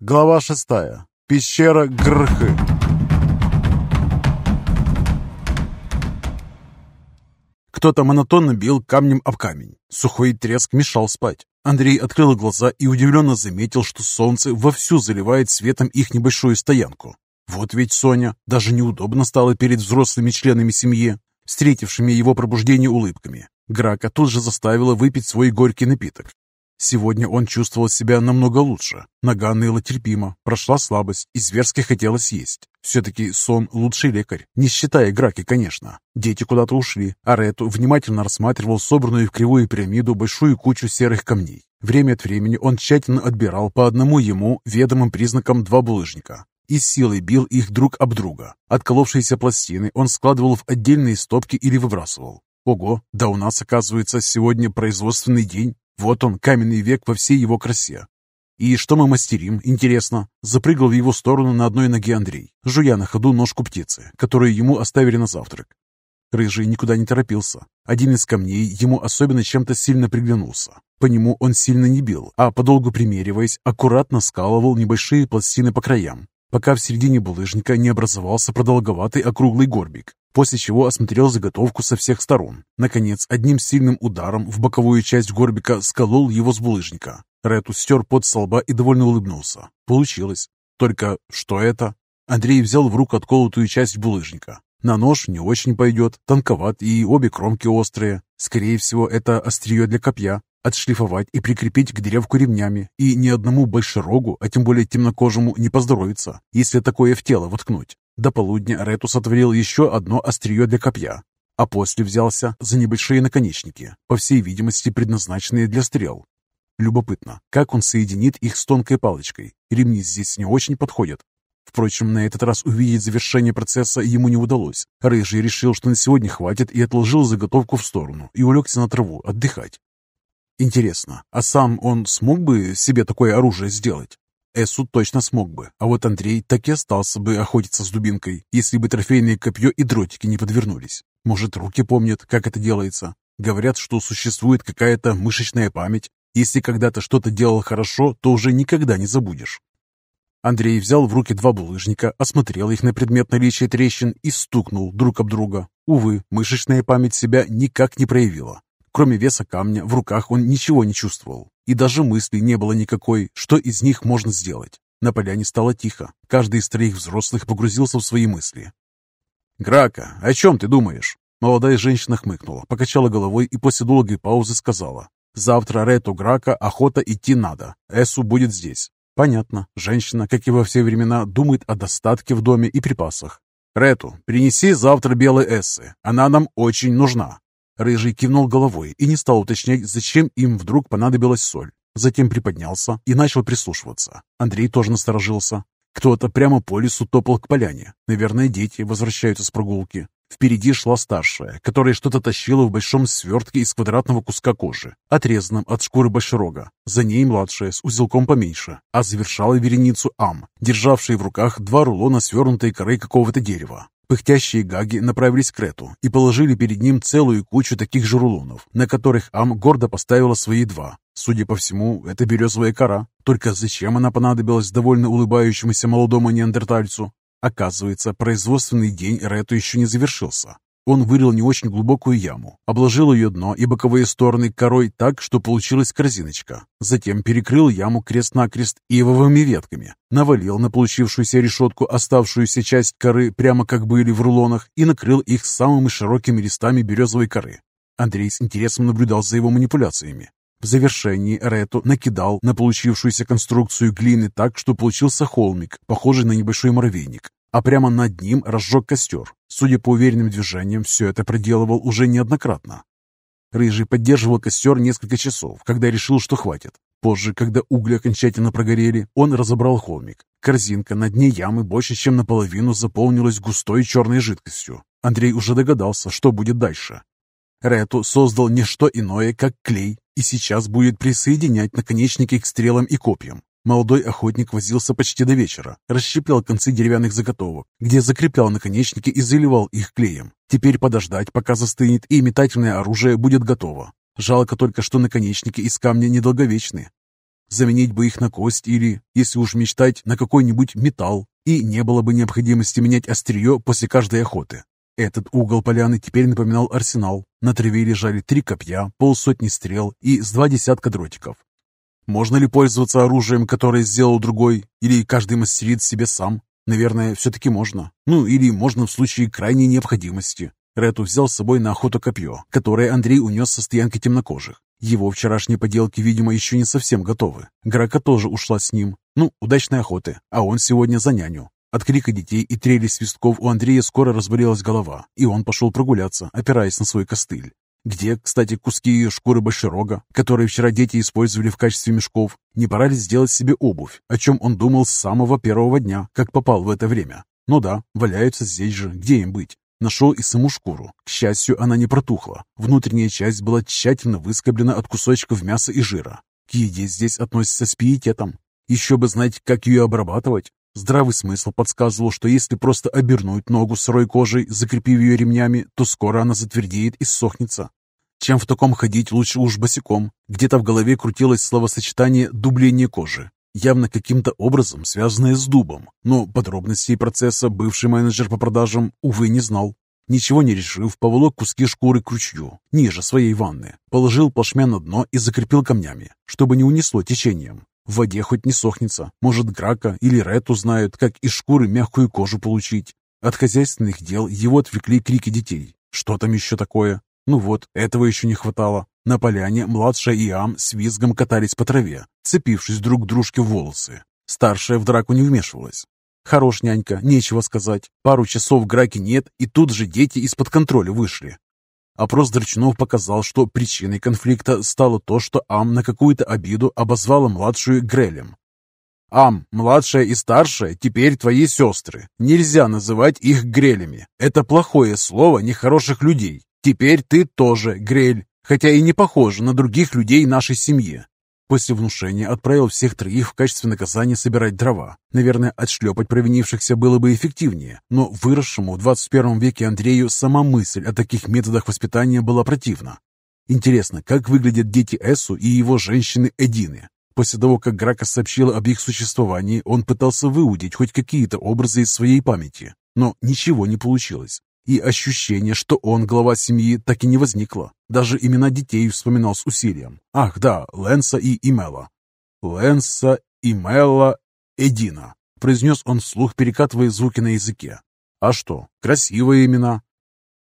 Глава шестая. Пещера Грхы. Кто-то монотонно бил камнем об камень. Сухой треск мешал спать. Андрей открыл глаза и удивленно заметил, что солнце вовсю заливает светом их небольшую стоянку. Вот ведь Соня даже неудобно стало перед взрослыми членами семьи, встретившими его пробуждение улыбками. Грака тут же заставила выпить свой горький напиток. Сегодня он чувствовал себя намного лучше. Нога ныла терпимо, прошла слабость и зверски хотелось есть. Все-таки сон – лучший лекарь, не считая Граки, конечно. Дети куда-то ушли, а Рету внимательно рассматривал собранную в кривую пирамиду большую кучу серых камней. Время от времени он тщательно отбирал по одному ему ведомым признакам два булыжника и силой бил их друг об друга. Отколовшиеся пластины он складывал в отдельные стопки или выбрасывал. Ого, да у нас, оказывается, сегодня производственный день. Вот он, каменный век во всей его красе. «И что мы мастерим, интересно?» Запрыгал в его сторону на одной ноге Андрей, жуя на ходу ножку птицы, которую ему оставили на завтрак. Рыжий никуда не торопился. Один из камней ему особенно чем-то сильно приглянулся. По нему он сильно не бил, а, подолгу примериваясь, аккуратно скалывал небольшие пластины по краям, пока в середине булыжника не образовался продолговатый округлый горбик, после чего осмотрел заготовку со всех сторон. Наконец, одним сильным ударом в боковую часть горбика сколол его с булыжника. Рету стер под со лба и довольно улыбнулся. Получилось. Только что это? Андрей взял в руку отколотую часть булыжника. На нож не очень пойдет, тонковат и обе кромки острые. Скорее всего, это острие для копья. Отшлифовать и прикрепить к древку ремнями. И ни одному большерогу, а тем более темнокожему, не поздоровится, если такое в тело воткнуть. До полудня Ретус отворил еще одно острие для копья, а после взялся за небольшие наконечники, по всей видимости предназначенные для стрел. Любопытно, как он соединит их с тонкой палочкой. Ремни здесь не очень подходят. Впрочем, на этот раз увидеть завершение процесса ему не удалось. Рыжий решил, что на сегодня хватит, и отложил заготовку в сторону и улегся на траву отдыхать. Интересно, а сам он смог бы себе такое оружие сделать? Эсу точно смог бы, а вот Андрей так и остался бы охотиться с дубинкой, если бы трофейное копье и дротики не подвернулись. Может, руки помнят, как это делается? Говорят, что существует какая-то мышечная память. Если когда-то что-то делал хорошо, то уже никогда не забудешь. Андрей взял в руки два булыжника, осмотрел их на предмет наличия трещин и стукнул друг об друга. Увы, мышечная память себя никак не проявила. Кроме веса камня, в руках он ничего не чувствовал. И даже мысли не было никакой, что из них можно сделать. На поляне стало тихо. Каждый из троих взрослых погрузился в свои мысли. «Грака, о чем ты думаешь?» Молодая женщина хмыкнула, покачала головой и после долгой паузы сказала. «Завтра Рету Грака охота идти надо. Эсу будет здесь». Понятно. Женщина, как и во все времена, думает о достатке в доме и припасах. «Рету, принеси завтра белой эссы. Она нам очень нужна». Рыжий кивнул головой и не стал уточнять, зачем им вдруг понадобилась соль. Затем приподнялся и начал прислушиваться. Андрей тоже насторожился. Кто-то прямо по лесу топал к поляне. Наверное, дети возвращаются с прогулки. Впереди шла старшая, которая что-то тащила в большом свертке из квадратного куска кожи, отрезанном от шкуры большерога. За ней младшая, с узелком поменьше, а завершала вереницу Ам, державшая в руках два рулона свернутой коры какого-то дерева. Пыхтящие гаги направились к Рету и положили перед ним целую кучу таких же рулонов, на которых Ам гордо поставила свои два. Судя по всему, это березовая кора. Только зачем она понадобилась довольно улыбающемуся молодому неандертальцу? Оказывается, производственный день Рету еще не завершился. Он вырыл не очень глубокую яму, обложил ее дно и боковые стороны корой так, что получилась корзиночка. Затем перекрыл яму крест-накрест ивовыми ветками, навалил на получившуюся решетку оставшуюся часть коры прямо как были в рулонах и накрыл их самыми широкими листами березовой коры. Андрей с интересом наблюдал за его манипуляциями. В завершении Рету накидал на получившуюся конструкцию глины так, что получился холмик, похожий на небольшой муравейник а прямо над ним разжег костер. Судя по уверенным движениям, все это проделывал уже неоднократно. Рыжий поддерживал костер несколько часов, когда решил, что хватит. Позже, когда угли окончательно прогорели, он разобрал холмик. Корзинка на дне ямы больше, чем наполовину заполнилась густой черной жидкостью. Андрей уже догадался, что будет дальше. Рету создал не что иное, как клей, и сейчас будет присоединять наконечники к стрелам и копьям. Молодой охотник возился почти до вечера, расщеплял концы деревянных заготовок, где закреплял наконечники и заливал их клеем. Теперь подождать, пока застынет и метательное оружие будет готово. Жалко только, что наконечники из камня недолговечны. Заменить бы их на кость или, если уж мечтать, на какой-нибудь металл, и не было бы необходимости менять острие после каждой охоты. Этот угол поляны теперь напоминал арсенал. На траве лежали три копья, полсотни стрел и с два десятка дротиков. Можно ли пользоваться оружием, которое сделал другой, или каждый мастерит себе сам? Наверное, все-таки можно. Ну, или можно в случае крайней необходимости. Рету взял с собой на охоту копье, которое Андрей унес со стоянки темнокожих. Его вчерашние поделки, видимо, еще не совсем готовы. Грака тоже ушла с ним. Ну, удачной охоты, а он сегодня за няню. От крика детей и трели свистков у Андрея скоро разболелась голова, и он пошел прогуляться, опираясь на свой костыль. Где, кстати, куски шкуры большерога, которые вчера дети использовали в качестве мешков? Не пора ли сделать себе обувь, о чем он думал с самого первого дня, как попал в это время? Ну да, валяются здесь же, где им быть? Нашел и саму шкуру. К счастью, она не протухла. Внутренняя часть была тщательно выскоблена от кусочков мяса и жира. К еде здесь относятся с пиететом. Еще бы знать, как ее обрабатывать. Здравый смысл подсказывал, что если просто обернуть ногу сырой кожей, закрепив ее ремнями, то скоро она затвердеет и сохнется. Чем в таком ходить, лучше уж босиком. Где-то в голове крутилось словосочетание «дубление кожи», явно каким-то образом связанное с дубом, но подробностей процесса бывший менеджер по продажам, увы, не знал. Ничего не решив, поволок куски шкуры к ручью, ниже своей ванны, положил плашмя на дно и закрепил камнями, чтобы не унесло течением. В воде хоть не сохнется, может, Грака или Рету знают, как из шкуры мягкую кожу получить. От хозяйственных дел его отвлекли крики детей. Что там еще такое? Ну вот, этого еще не хватало. На поляне младшая и Ам с визгом катались по траве, цепившись друг к дружке в волосы. Старшая в драку не вмешивалась. Хорош нянька, нечего сказать. Пару часов граки нет, и тут же дети из-под контроля вышли. Опрос Драчунов показал, что причиной конфликта стало то, что Ам на какую-то обиду обозвала младшую Грелем. «Ам, младшая и старшая теперь твои сестры. Нельзя называть их Грелями. Это плохое слово нехороших людей. Теперь ты тоже, Грель, хотя и не похожа на других людей нашей семьи. После внушения отправил всех троих в качестве наказания собирать дрова. Наверное, отшлепать провинившихся было бы эффективнее, но выросшему в 21 веке Андрею сама мысль о таких методах воспитания была противна. Интересно, как выглядят дети Эсу и его женщины Эдины? После того, как Грака сообщила об их существовании, он пытался выудить хоть какие-то образы из своей памяти, но ничего не получилось и ощущение, что он глава семьи, так и не возникло. Даже имена детей вспоминал с усилием. Ах, да, Лэнса и Имела. Лэнса, Имела, Эдина, произнес он вслух, перекатывая звуки на языке. А что, красивые имена.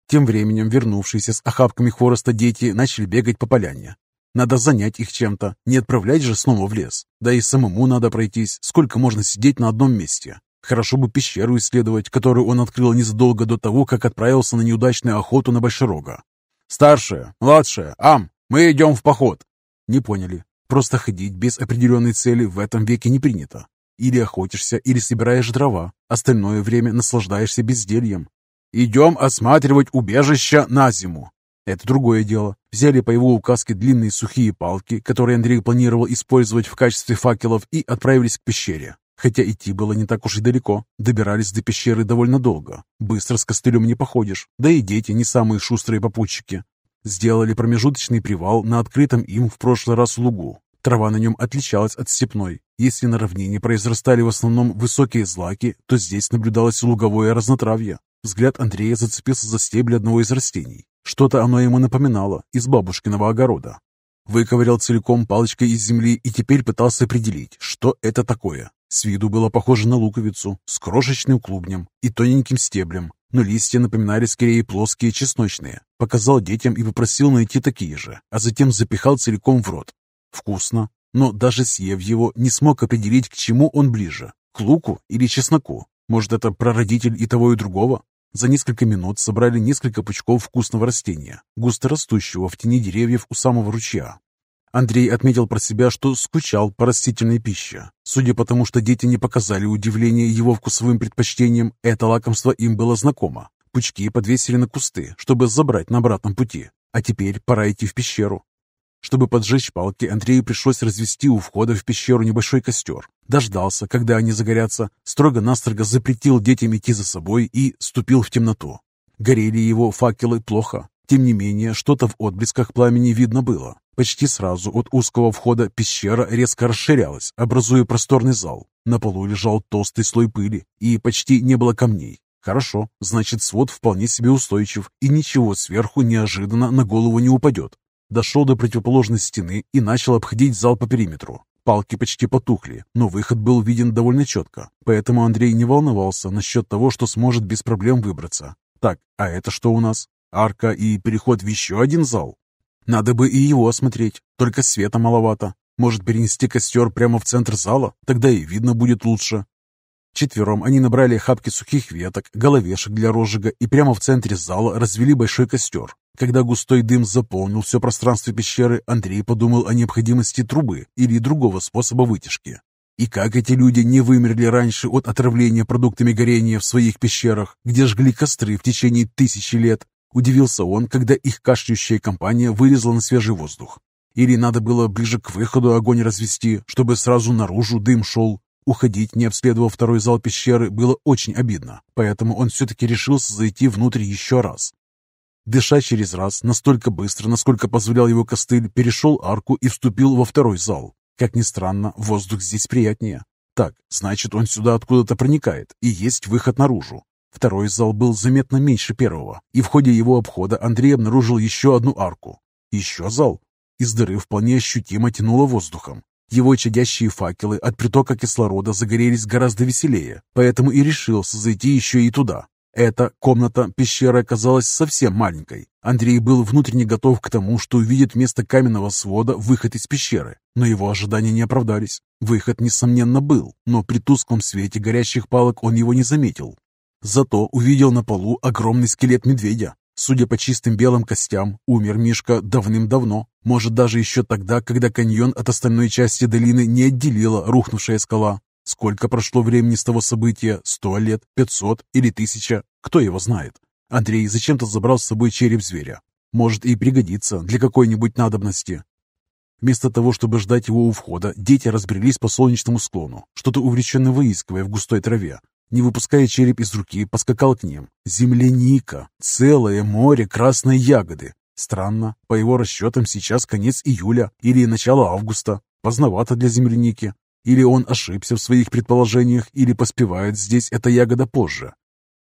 Тем временем вернувшиеся с охапками хвороста дети начали бегать по поляне. Надо занять их чем-то, не отправлять же снова в лес. Да и самому надо пройтись, сколько можно сидеть на одном месте. Хорошо бы пещеру исследовать, которую он открыл незадолго до того, как отправился на неудачную охоту на Большерога. «Старшая, младшая, Ам, мы идем в поход!» Не поняли. Просто ходить без определенной цели в этом веке не принято. Или охотишься, или собираешь дрова. Остальное время наслаждаешься бездельем. «Идем осматривать убежище на зиму!» Это другое дело. Взяли по его указке длинные сухие палки, которые Андрей планировал использовать в качестве факелов, и отправились к пещере. Хотя идти было не так уж и далеко. Добирались до пещеры довольно долго. Быстро с костылем не походишь. Да и дети не самые шустрые попутчики. Сделали промежуточный привал на открытом им в прошлый раз лугу. Трава на нем отличалась от степной. Если на равнине произрастали в основном высокие злаки, то здесь наблюдалось луговое разнотравье. Взгляд Андрея зацепился за стебли одного из растений. Что-то оно ему напоминало из бабушкиного огорода. Выковырял целиком палочкой из земли и теперь пытался определить, что это такое. С виду было похоже на луковицу с крошечным клубнем и тоненьким стеблем, но листья напоминали скорее плоские чесночные. Показал детям и попросил найти такие же, а затем запихал целиком в рот. Вкусно, но даже съев его, не смог определить, к чему он ближе, к луку или чесноку. Может, это прародитель и того, и другого? За несколько минут собрали несколько пучков вкусного растения, густо растущего в тени деревьев у самого ручья. Андрей отметил про себя, что скучал по растительной пище. Судя по тому, что дети не показали удивления его вкусовым предпочтениям, это лакомство им было знакомо. Пучки подвесили на кусты, чтобы забрать на обратном пути. А теперь пора идти в пещеру. Чтобы поджечь палки, Андрею пришлось развести у входа в пещеру небольшой костер. Дождался, когда они загорятся, строго-настрого запретил детям идти за собой и ступил в темноту. Горели его факелы плохо, Тем не менее, что-то в отблесках пламени видно было. Почти сразу от узкого входа пещера резко расширялась, образуя просторный зал. На полу лежал толстый слой пыли, и почти не было камней. Хорошо, значит свод вполне себе устойчив, и ничего сверху неожиданно на голову не упадет. Дошел до противоположной стены и начал обходить зал по периметру. Палки почти потухли, но выход был виден довольно четко, поэтому Андрей не волновался насчет того, что сможет без проблем выбраться. Так, а это что у нас? Арка и переход в еще один зал? Надо бы и его осмотреть, только света маловато. Может перенести костер прямо в центр зала? Тогда и видно будет лучше. Четвером они набрали хапки сухих веток, головешек для розжига и прямо в центре зала развели большой костер. Когда густой дым заполнил все пространство пещеры, Андрей подумал о необходимости трубы или другого способа вытяжки. И как эти люди не вымерли раньше от отравления продуктами горения в своих пещерах, где жгли костры в течение тысячи лет, удивился он, когда их кашляющая компания вылезла на свежий воздух. Или надо было ближе к выходу огонь развести, чтобы сразу наружу дым шел, Уходить, не обследовав второй зал пещеры, было очень обидно, поэтому он все-таки решился зайти внутрь еще раз. Дыша через раз, настолько быстро, насколько позволял его костыль, перешел арку и вступил во второй зал. Как ни странно, воздух здесь приятнее. Так, значит, он сюда откуда-то проникает, и есть выход наружу. Второй зал был заметно меньше первого, и в ходе его обхода Андрей обнаружил еще одну арку. Еще зал. Из дыры вполне ощутимо тянуло воздухом. Его чадящие факелы от притока кислорода загорелись гораздо веселее, поэтому и решился зайти еще и туда. Эта комната пещеры оказалась совсем маленькой. Андрей был внутренне готов к тому, что увидит вместо каменного свода выход из пещеры, но его ожидания не оправдались. Выход, несомненно, был, но при тусклом свете горящих палок он его не заметил. Зато увидел на полу огромный скелет медведя, Судя по чистым белым костям, умер Мишка давным-давно. Может, даже еще тогда, когда каньон от остальной части долины не отделила рухнувшая скала. Сколько прошло времени с того события? Сто лет? Пятьсот? Или тысяча? Кто его знает? Андрей зачем-то забрал с собой череп зверя. Может, и пригодится для какой-нибудь надобности. Вместо того, чтобы ждать его у входа, дети разбрелись по солнечному склону, что-то увлеченно выискивая в густой траве. Не выпуская череп из руки, поскакал к ним. Земляника! Целое море красной ягоды! Странно, по его расчетам сейчас конец июля или начало августа. Поздновато для земляники. Или он ошибся в своих предположениях, или поспевает здесь эта ягода позже.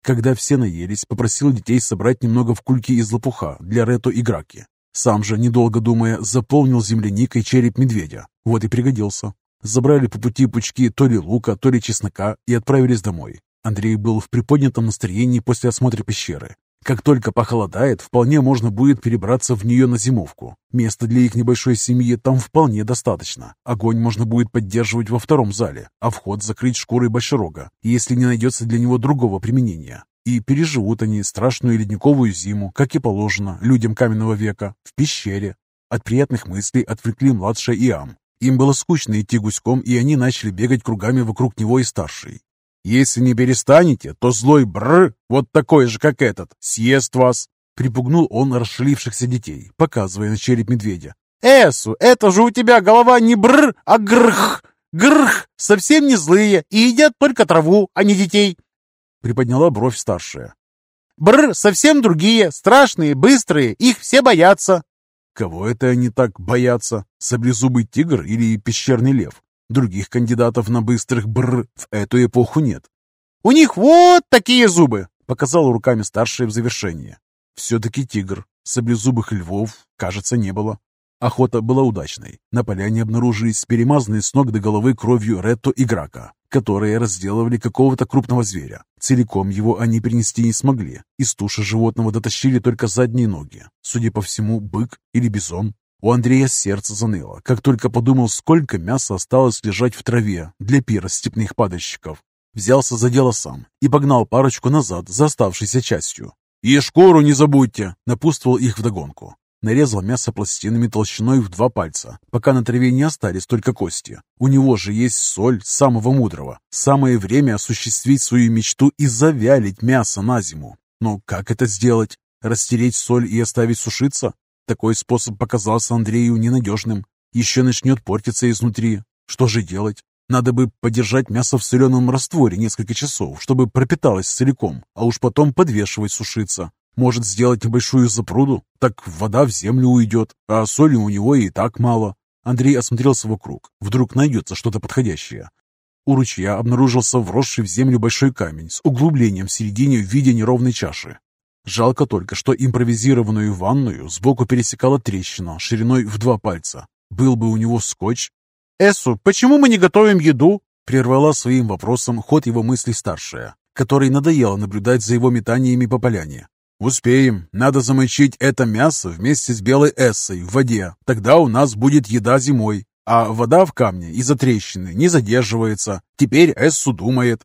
Когда все наелись, попросил детей собрать немного в кульки из лопуха для Рето и Граки. Сам же, недолго думая, заполнил земляникой череп медведя. Вот и пригодился. Забрали по пути пучки то ли лука, то ли чеснока и отправились домой. Андрей был в приподнятом настроении после осмотра пещеры. Как только похолодает, вполне можно будет перебраться в нее на зимовку. Места для их небольшой семьи там вполне достаточно. Огонь можно будет поддерживать во втором зале, а вход закрыть шкурой большерога, если не найдется для него другого применения. И переживут они страшную ледниковую зиму, как и положено людям каменного века, в пещере. От приятных мыслей отвлекли младшая Иам, им было скучно идти гуськом, и они начали бегать кругами вокруг него и старший. «Если не перестанете, то злой бр, вот такой же, как этот, съест вас!» Припугнул он расшалившихся детей, показывая на череп медведя. «Эсу, это же у тебя голова не бр, а грх! Грх! Совсем не злые и едят только траву, а не детей!» Приподняла бровь старшая. «Бр, совсем другие, страшные, быстрые, их все боятся!» Кого это они так боятся? Саблезубый тигр или пещерный лев? Других кандидатов на быстрых бр в эту эпоху нет. «У них вот такие зубы!» — показал руками старшая в завершение. Все-таки тигр. Саблезубых львов, кажется, не было. Охота была удачной. На поляне обнаружились перемазанные с ног до головы кровью Ретто и Грака, которые разделывали какого-то крупного зверя. Целиком его они принести не смогли. Из туши животного дотащили только задние ноги. Судя по всему, бык или бизон. У Андрея сердце заныло, как только подумал, сколько мяса осталось лежать в траве для пира степных падальщиков. Взялся за дело сам и погнал парочку назад за оставшейся частью. «И шкуру не забудьте!» — напутствовал их вдогонку. Нарезал мясо пластинами толщиной в два пальца, пока на траве не остались только кости. У него же есть соль самого мудрого. Самое время осуществить свою мечту и завялить мясо на зиму. Но как это сделать? Растереть соль и оставить сушиться? Такой способ показался Андрею ненадежным. Еще начнет портиться изнутри. Что же делать? Надо бы подержать мясо в соленом растворе несколько часов, чтобы пропиталось целиком, а уж потом подвешивать сушиться. Может сделать небольшую запруду? Так вода в землю уйдет, а соли у него и так мало. Андрей осмотрелся вокруг. Вдруг найдется что-то подходящее. У ручья обнаружился вросший в землю большой камень с углублением в середине в виде неровной чаши. Жалко только, что импровизированную ванную сбоку пересекала трещина шириной в два пальца. Был бы у него скотч. «Эссу, почему мы не готовим еду?» Прервала своим вопросом ход его мыслей старшая, которой надоело наблюдать за его метаниями по поляне. «Успеем. Надо замочить это мясо вместе с белой эссой в воде. Тогда у нас будет еда зимой. А вода в камне из-за трещины не задерживается. Теперь эссу думает.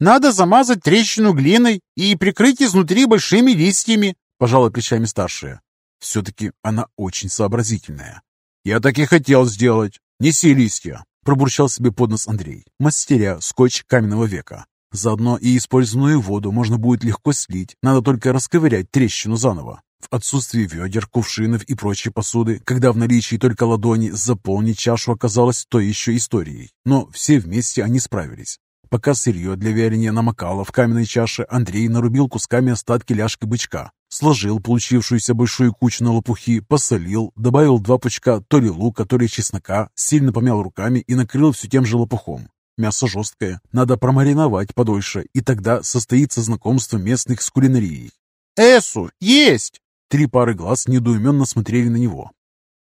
Надо замазать трещину глиной и прикрыть изнутри большими листьями, пожала плечами старшая. Все-таки она очень сообразительная. Я так и хотел сделать. Неси листья, пробурчал себе под нос Андрей, мастеря скотч каменного века. Заодно и использованную воду можно будет легко слить, надо только расковырять трещину заново. В отсутствии ведер, кувшинов и прочей посуды, когда в наличии только ладони, заполнить чашу оказалось той еще историей. Но все вместе они справились. Пока сырье для варенья намокало в каменной чаше, Андрей нарубил кусками остатки ляжки бычка, сложил получившуюся большую кучу на лопухи, посолил, добавил два пучка то ли лука, то ли чеснока, сильно помял руками и накрыл все тем же лопухом. Мясо жесткое, надо промариновать подольше, и тогда состоится знакомство местных с кулинарией. «Эсу, есть!» Три пары глаз недоуменно смотрели на него.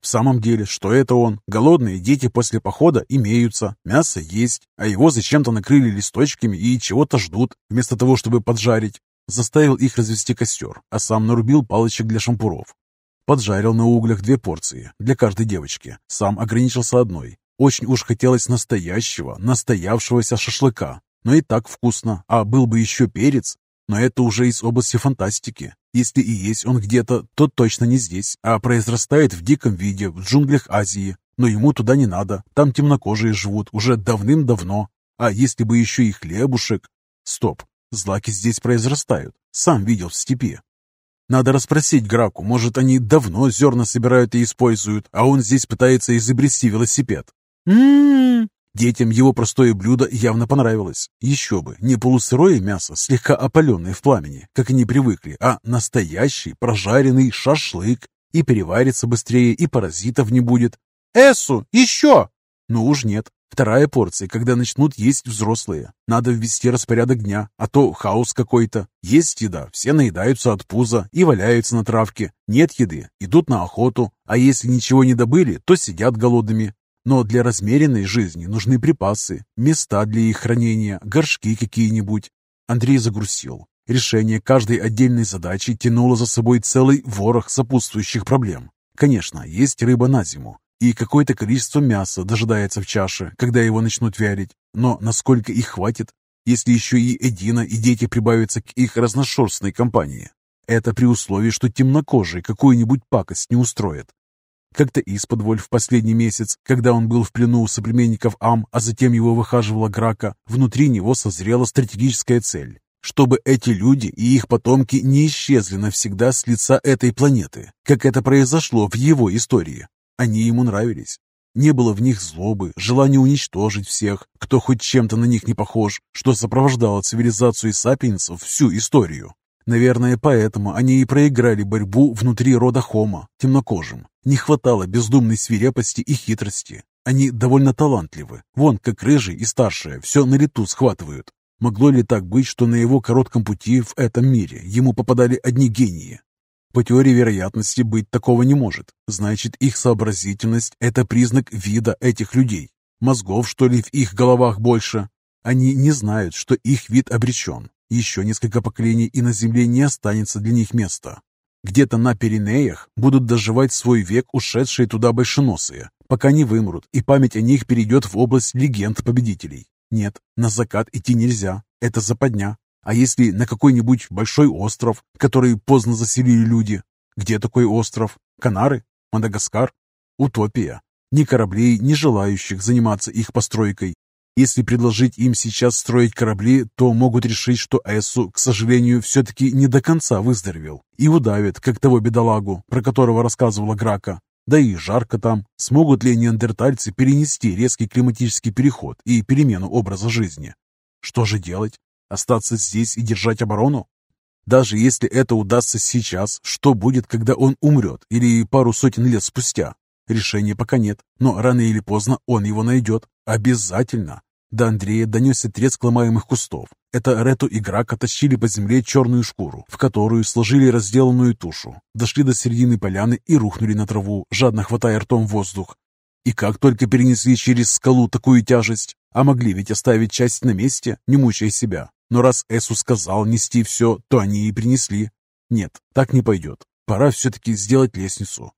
В самом деле, что это он? Голодные дети после похода имеются, мясо есть, а его зачем-то накрыли листочками и чего-то ждут, вместо того, чтобы поджарить. Заставил их развести костер, а сам нарубил палочек для шампуров. Поджарил на углях две порции для каждой девочки. Сам ограничился одной. Очень уж хотелось настоящего, настоявшегося шашлыка. Но и так вкусно. А был бы еще перец. Но это уже из области фантастики. Если и есть он где-то, то точно не здесь, а произрастает в диком виде в джунглях Азии. Но ему туда не надо, там темнокожие живут уже давным-давно. А если бы еще и хлебушек... Стоп, злаки здесь произрастают, сам видел в степи. Надо расспросить Граку, может, они давно зерна собирают и используют, а он здесь пытается изобрести велосипед. М-м-м, Детям его простое блюдо явно понравилось. Еще бы, не полусырое мясо, слегка опаленное в пламени, как они привыкли, а настоящий прожаренный шашлык. И переварится быстрее, и паразитов не будет. Эсу, еще! Ну уж нет. Вторая порция, когда начнут есть взрослые. Надо ввести распорядок дня, а то хаос какой-то. Есть еда, все наедаются от пуза и валяются на травке. Нет еды, идут на охоту, а если ничего не добыли, то сидят голодными. Но для размеренной жизни нужны припасы, места для их хранения, горшки какие-нибудь. Андрей загрустил. Решение каждой отдельной задачи тянуло за собой целый ворох сопутствующих проблем. Конечно, есть рыба на зиму, и какое-то количество мяса дожидается в чаше, когда его начнут вялить. Но насколько их хватит, если еще и Эдина и дети прибавятся к их разношерстной компании? Это при условии, что темнокожие какую-нибудь пакость не устроят. Как-то исподволь в последний месяц, когда он был в плену у соплеменников Ам, а затем его выхаживала Грака, внутри него созрела стратегическая цель. Чтобы эти люди и их потомки не исчезли навсегда с лица этой планеты, как это произошло в его истории. Они ему нравились. Не было в них злобы, желания уничтожить всех, кто хоть чем-то на них не похож, что сопровождало цивилизацию сапиенсов всю историю. Наверное, поэтому они и проиграли борьбу внутри рода Хома, темнокожим. Не хватало бездумной свирепости и хитрости. Они довольно талантливы. Вон, как рыжий и старшая, все на лету схватывают. Могло ли так быть, что на его коротком пути в этом мире ему попадали одни гении? По теории вероятности быть такого не может. Значит, их сообразительность – это признак вида этих людей. Мозгов, что ли, в их головах больше? Они не знают, что их вид обречен. Еще несколько поколений, и на Земле не останется для них места. Где-то на Пиренеях будут доживать свой век ушедшие туда большеносые, пока не вымрут, и память о них перейдет в область легенд победителей. Нет, на закат идти нельзя, это западня. А если на какой-нибудь большой остров, который поздно заселили люди? Где такой остров? Канары? Мадагаскар? Утопия. Ни кораблей, ни желающих заниматься их постройкой, если предложить им сейчас строить корабли, то могут решить, что Эссу, к сожалению, все-таки не до конца выздоровел и удавят, как того бедолагу, про которого рассказывала Грака. Да и жарко там. Смогут ли неандертальцы перенести резкий климатический переход и перемену образа жизни? Что же делать? Остаться здесь и держать оборону? Даже если это удастся сейчас, что будет, когда он умрет или пару сотен лет спустя? Решения пока нет, но рано или поздно он его найдет. Обязательно. До Андрея донесся треск ломаемых кустов. Это Рету и Грака тащили по земле черную шкуру, в которую сложили разделанную тушу. Дошли до середины поляны и рухнули на траву, жадно хватая ртом воздух. И как только перенесли через скалу такую тяжесть, а могли ведь оставить часть на месте, не мучая себя. Но раз Эсу сказал нести все, то они и принесли. Нет, так не пойдет. Пора все-таки сделать лестницу.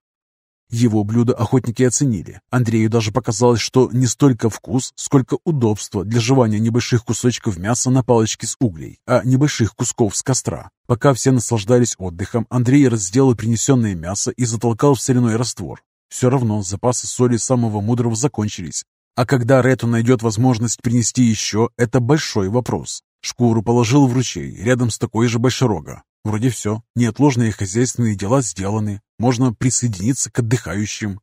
Его блюдо охотники оценили. Андрею даже показалось, что не столько вкус, сколько удобство для жевания небольших кусочков мяса на палочке с углей, а небольших кусков с костра. Пока все наслаждались отдыхом, Андрей разделал принесенное мясо и затолкал в соляной раствор. Все равно запасы соли самого мудрого закончились. А когда Рету найдет возможность принести еще, это большой вопрос. Шкуру положил в ручей, рядом с такой же большерога. Вроде все. Неотложные хозяйственные дела сделаны. Можно присоединиться к отдыхающим.